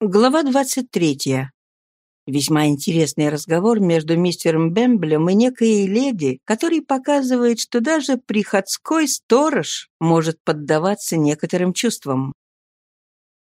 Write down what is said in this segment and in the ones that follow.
Глава 23. Весьма интересный разговор между мистером Бэмблем и некой леди, который показывает, что даже приходской сторож может поддаваться некоторым чувствам.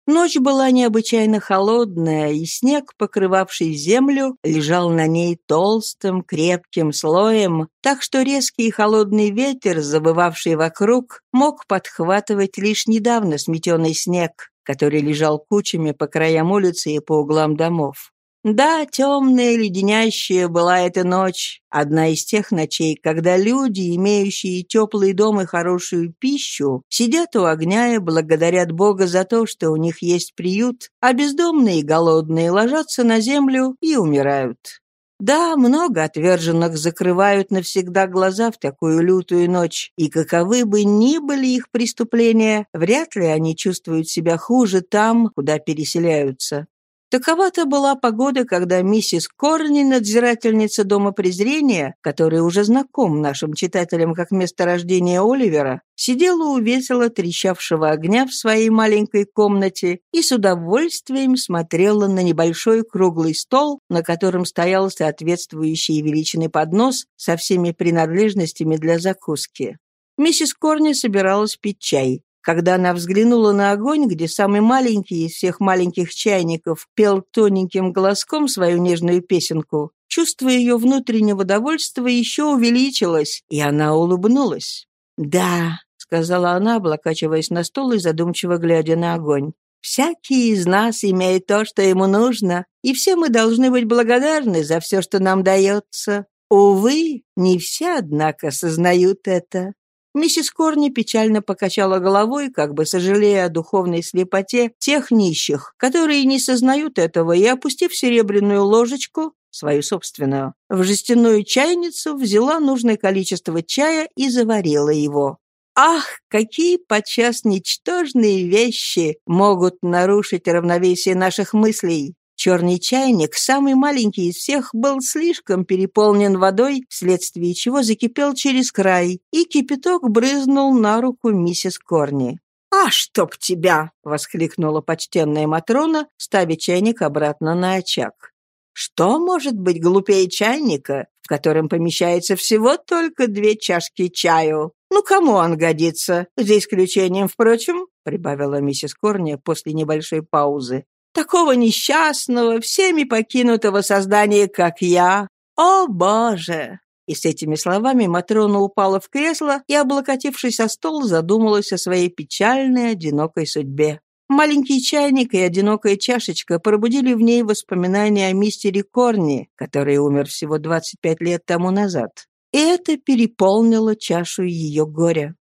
Ночь была необычайно холодная, и снег, покрывавший землю, лежал на ней толстым, крепким слоем, так что резкий и холодный ветер, забывавший вокруг, мог подхватывать лишь недавно сметенный снег который лежал кучами по краям улицы и по углам домов. Да, темная, леденящая была эта ночь, одна из тех ночей, когда люди, имеющие теплый дом и хорошую пищу, сидят у огня и благодарят Бога за то, что у них есть приют, а бездомные и голодные ложатся на землю и умирают. Да, много отверженных закрывают навсегда глаза в такую лютую ночь, и каковы бы ни были их преступления, вряд ли они чувствуют себя хуже там, куда переселяются. Такова-то была погода, когда миссис Корни, надзирательница Дома презрения, который уже знаком нашим читателям как место рождения Оливера, сидела у весело трещавшего огня в своей маленькой комнате и с удовольствием смотрела на небольшой круглый стол, на котором стоял соответствующий величины поднос со всеми принадлежностями для закуски. Миссис Корни собиралась пить чай. Когда она взглянула на огонь, где самый маленький из всех маленьких чайников пел тоненьким голоском свою нежную песенку, чувство ее внутреннего довольства еще увеличилось, и она улыбнулась. «Да», — сказала она, облокачиваясь на стол и задумчиво глядя на огонь, «всякий из нас имеет то, что ему нужно, и все мы должны быть благодарны за все, что нам дается. Увы, не все, однако, сознают это. Миссис Корни печально покачала головой, как бы сожалея о духовной слепоте тех нищих, которые не сознают этого, и, опустив серебряную ложечку, свою собственную, в жестяную чайницу, взяла нужное количество чая и заварила его. Ах, какие подчас ничтожные вещи могут нарушить равновесие наших мыслей! Черный чайник, самый маленький из всех, был слишком переполнен водой, вследствие чего закипел через край, и кипяток брызнул на руку миссис Корни. «А, чтоб тебя!» — воскликнула почтенная Матрона, ставя чайник обратно на очаг. «Что может быть глупее чайника, в котором помещается всего только две чашки чаю? Ну, кому он годится? За исключением, впрочем, — прибавила миссис Корни после небольшой паузы, такого несчастного, всеми покинутого создания, как я. О, Боже!» И с этими словами Матрона упала в кресло и, облокотившись о стол, задумалась о своей печальной, одинокой судьбе. Маленький чайник и одинокая чашечка пробудили в ней воспоминания о мистере Корни, который умер всего 25 лет тому назад. И это переполнило чашу ее горя.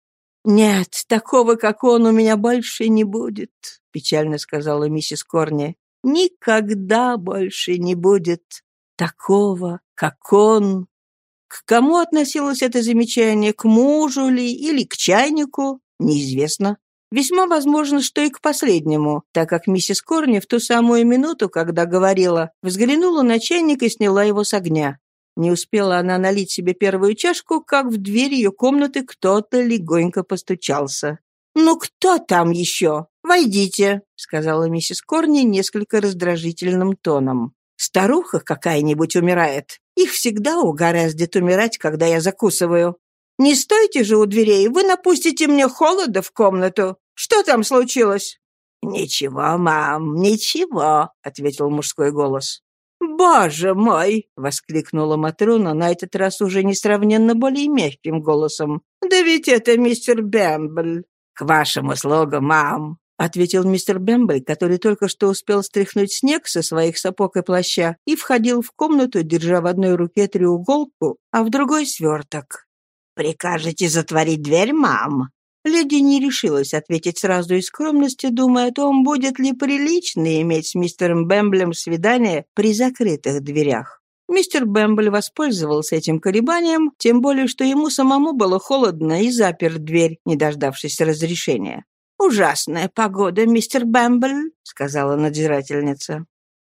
«Нет, такого, как он, у меня больше не будет», — печально сказала миссис Корни. «Никогда больше не будет такого, как он». К кому относилось это замечание, к мужу ли или к чайнику, неизвестно. Весьма возможно, что и к последнему, так как миссис Корни в ту самую минуту, когда говорила, взглянула на чайник и сняла его с огня. Не успела она налить себе первую чашку, как в дверь ее комнаты кто-то легонько постучался. «Ну кто там еще? Войдите», — сказала миссис Корни несколько раздражительным тоном. «Старуха какая-нибудь умирает. Их всегда угораздит умирать, когда я закусываю. Не стойте же у дверей, вы напустите мне холода в комнату. Что там случилось?» «Ничего, мам, ничего», — ответил мужской голос. «Боже мой!» — воскликнула Матрона, на этот раз уже несравненно более мягким голосом. «Да ведь это мистер Бэмбл!» «К вашим услугам, мам!» — ответил мистер Бэмбл, который только что успел стряхнуть снег со своих сапог и плаща и входил в комнату, держа в одной руке треуголку, а в другой — сверток. «Прикажете затворить дверь, мам?» Леди не решилась ответить сразу из скромности, думая о том, будет ли прилично иметь с мистером Бэмблем свидание при закрытых дверях. Мистер Бэмбль воспользовался этим колебанием, тем более, что ему самому было холодно и запер дверь, не дождавшись разрешения. «Ужасная погода, мистер Бэмбль», — сказала надзирательница.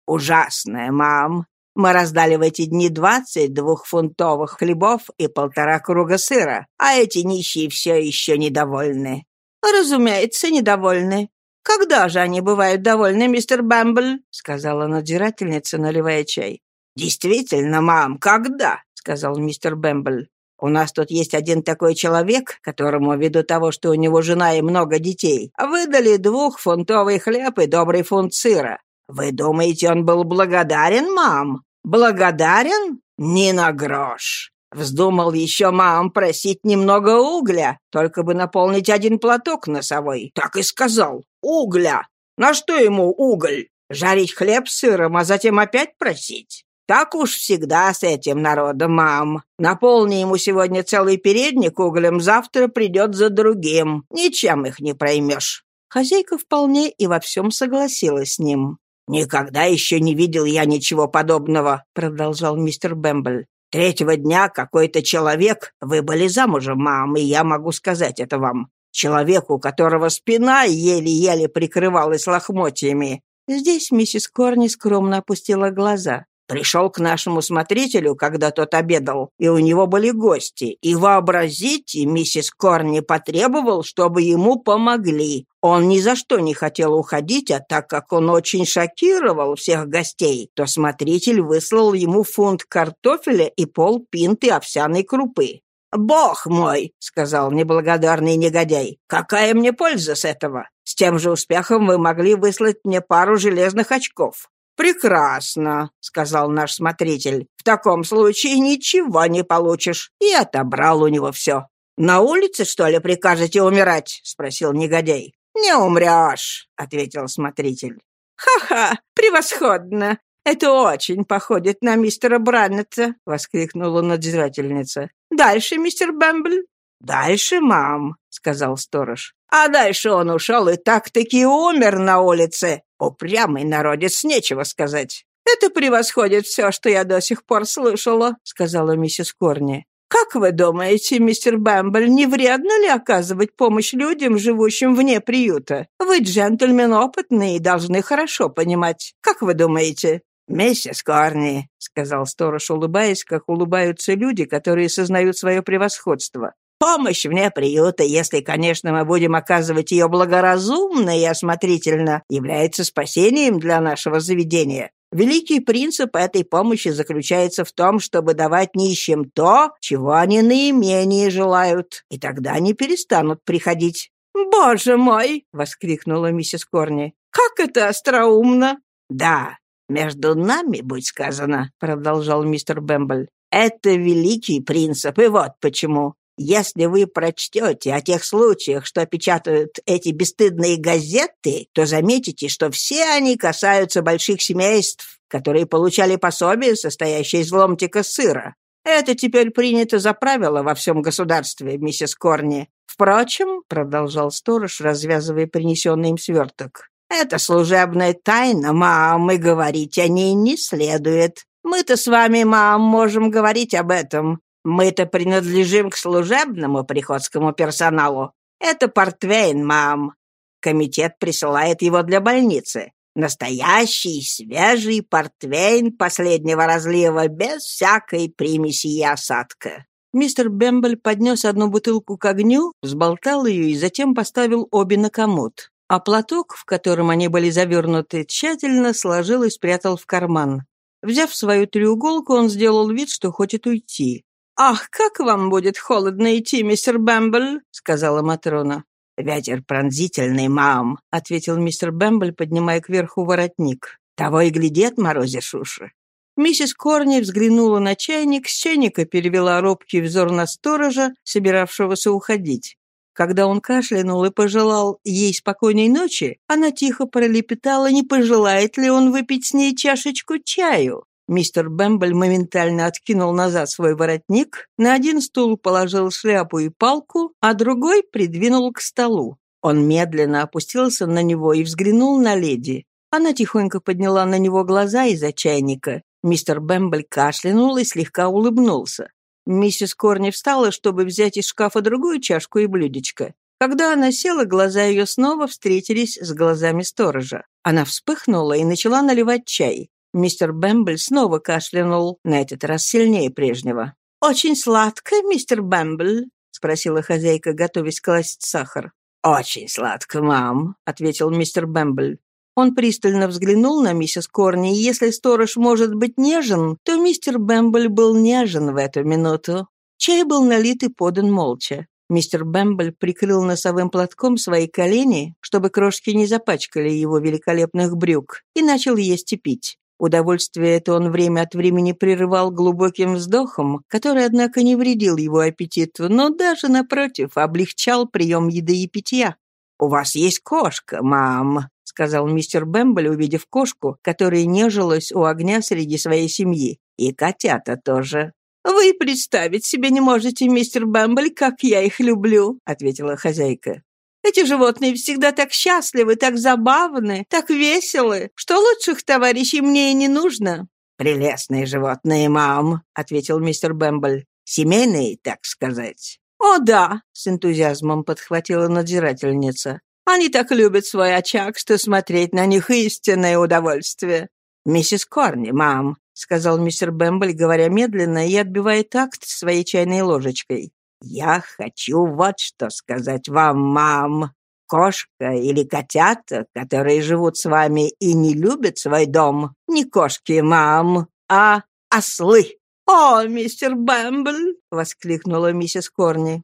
«Ужасная, мам. Мы раздали в эти дни двадцать двухфунтовых хлебов и полтора круга сыра, а эти нищие все еще недовольны». «Разумеется, недовольны. «Когда же они бывают довольны, мистер Бэмбл?» — сказала надзирательница, наливая чай. «Действительно, мам, когда?» — сказал мистер Бэмбл. «У нас тут есть один такой человек, которому, ввиду того, что у него жена и много детей, выдали двухфунтовый хлеб и добрый фунт сыра. Вы думаете, он был благодарен, мам? Благодарен? Ни на грош. Вздумал еще мам просить немного угля, только бы наполнить один платок носовой. Так и сказал. Угля. На что ему уголь? Жарить хлеб с сыром, а затем опять просить? Так уж всегда с этим народом, мам. Наполни ему сегодня целый передник углем, завтра придет за другим. Ничем их не проймешь». Хозяйка вполне и во всем согласилась с ним. «Никогда еще не видел я ничего подобного», — продолжал мистер Бэмбл. «Третьего дня какой-то человек, вы были замужем, мам, и я могу сказать это вам, человек, у которого спина еле-еле прикрывалась лохмотьями». Здесь миссис Корни скромно опустила глаза. Пришел к нашему смотрителю, когда тот обедал, и у него были гости. И вообразите, миссис Корни потребовал, чтобы ему помогли. Он ни за что не хотел уходить, а так как он очень шокировал всех гостей, то смотритель выслал ему фунт картофеля и полпинты овсяной крупы. «Бог мой!» — сказал неблагодарный негодяй. «Какая мне польза с этого? С тем же успехом вы могли выслать мне пару железных очков. «Прекрасно», — сказал наш смотритель. «В таком случае ничего не получишь». И отобрал у него все. «На улице, что ли, прикажете умирать?» — спросил негодяй. «Не умрешь», — ответил смотритель. «Ха-ха, превосходно! Это очень походит на мистера Браннета!» — воскликнула надзирательница. «Дальше, мистер Бэмбл?» «Дальше, мам», — сказал сторож. «А дальше он ушел и так-таки умер на улице. Упрямый народец, нечего сказать». «Это превосходит все, что я до сих пор слышала», — сказала миссис Корни. «Как вы думаете, мистер Бэмбл, не вредно ли оказывать помощь людям, живущим вне приюта? Вы джентльмен опытный и должны хорошо понимать. Как вы думаете?» «Миссис Корни», — сказал сторож, улыбаясь, как улыбаются люди, которые сознают свое превосходство. Помощь вне приюта, если, конечно, мы будем оказывать ее благоразумно и осмотрительно, является спасением для нашего заведения. Великий принцип этой помощи заключается в том, чтобы давать нищим то, чего они наименее желают, и тогда они перестанут приходить. «Боже мой!» — воскликнула миссис Корни. «Как это остроумно!» «Да, между нами, будь сказано», — продолжал мистер Бэмбл. «Это великий принцип, и вот почему. Если вы прочтете о тех случаях, что печатают эти бесстыдные газеты, то заметите, что все они касаются больших семейств, которые получали пособие, состоящее из ломтика сыра. Это теперь принято за правило во всем государстве, миссис Корни. Впрочем, — продолжал сторож, развязывая принесенный им сверток, — это служебная тайна, мам, и говорить о ней не следует. Мы-то с вами, мам, можем говорить об этом. Мы-то принадлежим к служебному приходскому персоналу. Это портвейн, мам. Комитет присылает его для больницы. Настоящий, свежий портвейн последнего разлива, без всякой примеси и осадка. Мистер Бембель поднес одну бутылку к огню, взболтал ее и затем поставил обе на комод. А платок, в котором они были завернуты, тщательно сложил и спрятал в карман. Взяв свою треуголку, он сделал вид, что хочет уйти. «Ах, как вам будет холодно идти, мистер Бэмбл!» — сказала Матрона. «Ветер пронзительный, мам», — ответил мистер Бэмбл, поднимая кверху воротник. «Того и гляди отморозишь уши». Миссис Корни взглянула на чайник, с чайника перевела робкий взор на сторожа, собиравшегося уходить. Когда он кашлянул и пожелал ей спокойной ночи, она тихо пролепетала, не пожелает ли он выпить с ней чашечку чаю. Мистер Бэмбль моментально откинул назад свой воротник, на один стул положил шляпу и палку, а другой придвинул к столу. Он медленно опустился на него и взглянул на леди. Она тихонько подняла на него глаза из-за чайника. Мистер Бэмбль кашлянул и слегка улыбнулся. Миссис Корни встала, чтобы взять из шкафа другую чашку и блюдечко. Когда она села, глаза ее снова встретились с глазами сторожа. Она вспыхнула и начала наливать чай. Мистер Бэмбль снова кашлянул, на этот раз сильнее прежнего. «Очень сладко, мистер Бэмбль?» — спросила хозяйка, готовясь класть сахар. «Очень сладко, мам», — ответил мистер Бэмбль. Он пристально взглянул на миссис Корни, и если сторож может быть нежен, то мистер Бэмбль был нежен в эту минуту. Чай был налит и подан молча. Мистер Бэмбль прикрыл носовым платком свои колени, чтобы крошки не запачкали его великолепных брюк, и начал есть и пить. Удовольствие это он время от времени прерывал глубоким вздохом, который, однако, не вредил его аппетиту, но даже, напротив, облегчал прием еды и питья. «У вас есть кошка, мам», — сказал мистер Бэмбл, увидев кошку, которая нежилась у огня среди своей семьи. «И котята тоже». «Вы представить себе не можете, мистер Бэмбл, как я их люблю», — ответила хозяйка. Эти животные всегда так счастливы, так забавны, так веселы, что лучших товарищей мне и не нужно». «Прелестные животные, мам», — ответил мистер Бэмбл. «Семейные, так сказать». «О, да», — с энтузиазмом подхватила надзирательница. «Они так любят свой очаг, что смотреть на них истинное удовольствие». «Миссис Корни, мам», — сказал мистер Бэмбл, говоря медленно и отбивая такт своей чайной ложечкой. «Я хочу вот что сказать вам, мам. Кошка или котята, которые живут с вами и не любят свой дом, не кошки, мам, а ослы». «О, мистер Бэмбл!» — воскликнула миссис Корни.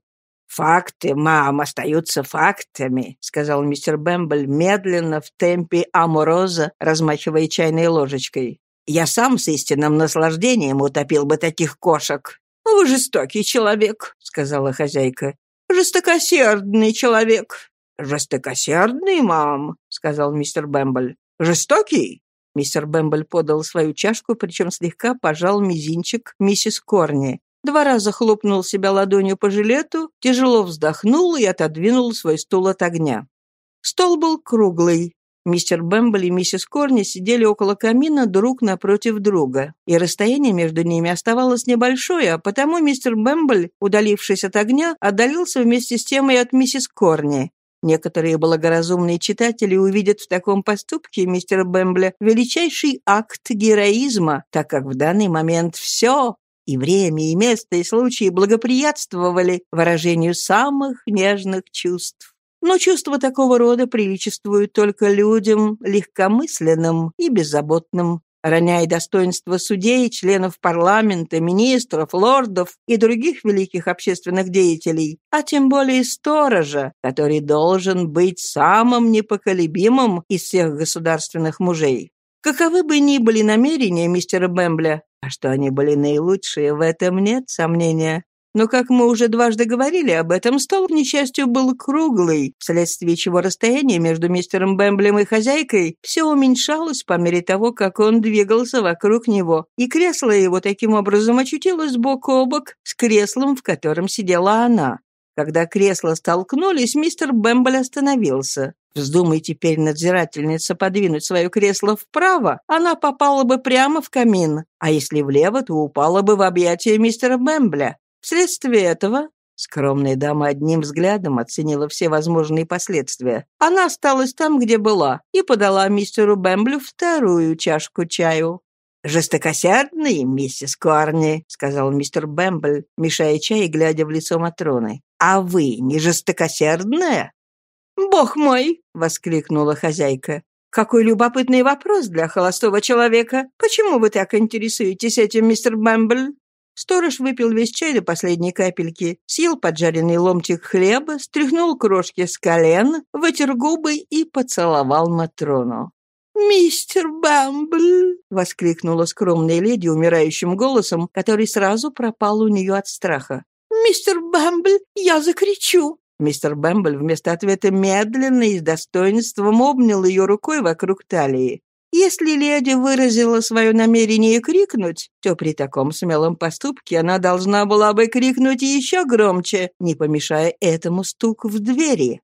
«Факты, мам, остаются фактами», — сказал мистер Бэмбл медленно в темпе аморозо, размахивая чайной ложечкой. «Я сам с истинным наслаждением утопил бы таких кошек. «Вы жестокий человек», — сказала хозяйка. «Жестокосердный человек». «Жестокосердный, мам», — сказал мистер Бэмбл. «Жестокий?» Мистер Бэмбл подал свою чашку, причем слегка пожал мизинчик миссис Корни. Два раза хлопнул себя ладонью по жилету, тяжело вздохнул и отодвинул свой стул от огня. Стол был круглый, Мистер Бэмбл и миссис Корни сидели около камина друг напротив друга, и расстояние между ними оставалось небольшое, а потому мистер Бэмбл, удалившись от огня, отдалился вместе с тем и от миссис Корни. Некоторые благоразумные читатели увидят в таком поступке мистера Бэмбля величайший акт героизма, так как в данный момент все и время, и место, и случаи благоприятствовали выражению самых нежных чувств. Но чувства такого рода приличествуют только людям легкомысленным и беззаботным, роняя достоинство судей, членов парламента, министров, лордов и других великих общественных деятелей, а тем более сторожа, который должен быть самым непоколебимым из всех государственных мужей. Каковы бы ни были намерения мистера Бэмбля, а что они были наилучшие, в этом нет сомнения. Но, как мы уже дважды говорили об этом, стол, к несчастью, был круглый, вследствие чего расстояние между мистером Бэмблем и хозяйкой все уменьшалось по мере того, как он двигался вокруг него, и кресло его таким образом очутилось бок о бок с креслом, в котором сидела она. Когда кресла столкнулись, мистер Бэмбль остановился. Вздумай теперь надзирательница подвинуть свое кресло вправо, она попала бы прямо в камин, а если влево, то упала бы в объятия мистера Бэмбля. Вследствие этого скромная дама одним взглядом оценила все возможные последствия. Она осталась там, где была, и подала мистеру Бэмблю вторую чашку чаю. «Жестокосердный, миссис Корни», — сказал мистер Бэмбль, мешая чай и глядя в лицо Матроны. «А вы не жестокосердная?» «Бог мой!» — воскликнула хозяйка. «Какой любопытный вопрос для холостого человека! Почему вы так интересуетесь этим, мистер Бэмбль?» Сторож выпил весь чай до последней капельки, съел поджаренный ломтик хлеба, стряхнул крошки с колен, вытер губы и поцеловал Матрону. «Мистер Бамбль!» — воскликнула скромная леди умирающим голосом, который сразу пропал у нее от страха. «Мистер Бамбль, я закричу!» Мистер Бэмбль вместо ответа медленно и с достоинством обнял ее рукой вокруг талии. Если леди выразила свое намерение крикнуть, то при таком смелом поступке она должна была бы крикнуть еще громче, не помешая этому стук в двери.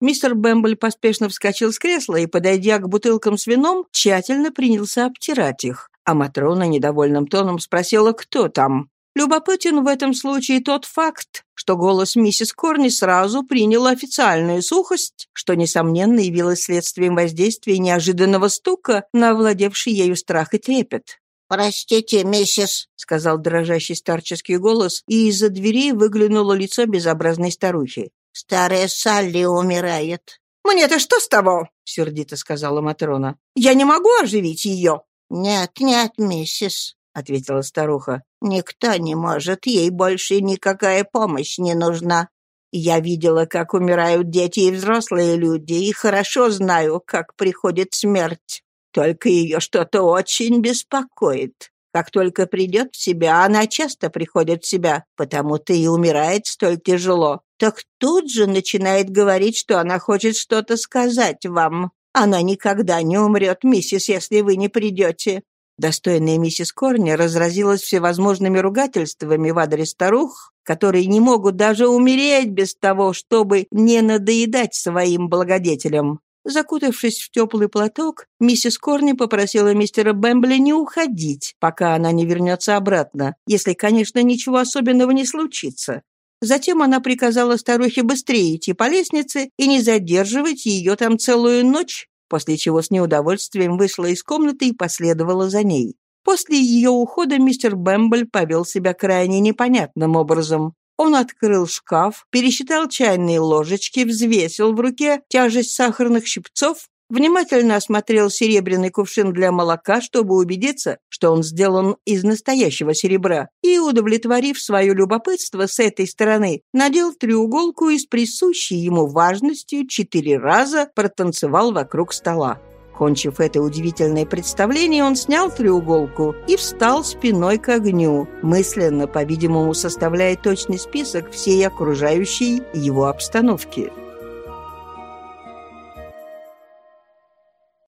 Мистер Бэмбль поспешно вскочил с кресла и, подойдя к бутылкам с вином, тщательно принялся обтирать их. А Матрона недовольным тоном спросила, кто там. Любопытен в этом случае тот факт, что голос миссис Корни сразу принял официальную сухость, что, несомненно, явилось следствием воздействия неожиданного стука на овладевший ею страх и трепет. «Простите, миссис», — сказал дрожащий старческий голос, и из-за двери выглянуло лицо безобразной старухи. Старая Салли умирает». «Мне-то что с того?» — сердито сказала Матрона. «Я не могу оживить ее». «Нет, нет, миссис», — ответила старуха. «Никто не может, ей больше никакая помощь не нужна. Я видела, как умирают дети и взрослые люди, и хорошо знаю, как приходит смерть. Только ее что-то очень беспокоит. Как только придет в себя, она часто приходит в себя, потому-то и умирает столь тяжело. Так тут же начинает говорить, что она хочет что-то сказать вам. Она никогда не умрет, миссис, если вы не придете. Достойная миссис Корни разразилась всевозможными ругательствами в адрес старух, которые не могут даже умереть без того, чтобы не надоедать своим благодетелям. Закутавшись в теплый платок, миссис Корни попросила мистера Бэмбли не уходить, пока она не вернется обратно, если, конечно, ничего особенного не случится. Затем она приказала старухе быстрее идти по лестнице и не задерживать ее там целую ночь, после чего с неудовольствием вышла из комнаты и последовала за ней. После ее ухода мистер Бэмбль повел себя крайне непонятным образом. Он открыл шкаф, пересчитал чайные ложечки, взвесил в руке тяжесть сахарных щипцов Внимательно осмотрел серебряный кувшин для молока, чтобы убедиться, что он сделан из настоящего серебра, и, удовлетворив свое любопытство с этой стороны, надел треуголку и с присущей ему важностью четыре раза протанцевал вокруг стола. Кончив это удивительное представление, он снял треуголку и встал спиной к огню, мысленно, по-видимому, составляя точный список всей окружающей его обстановки.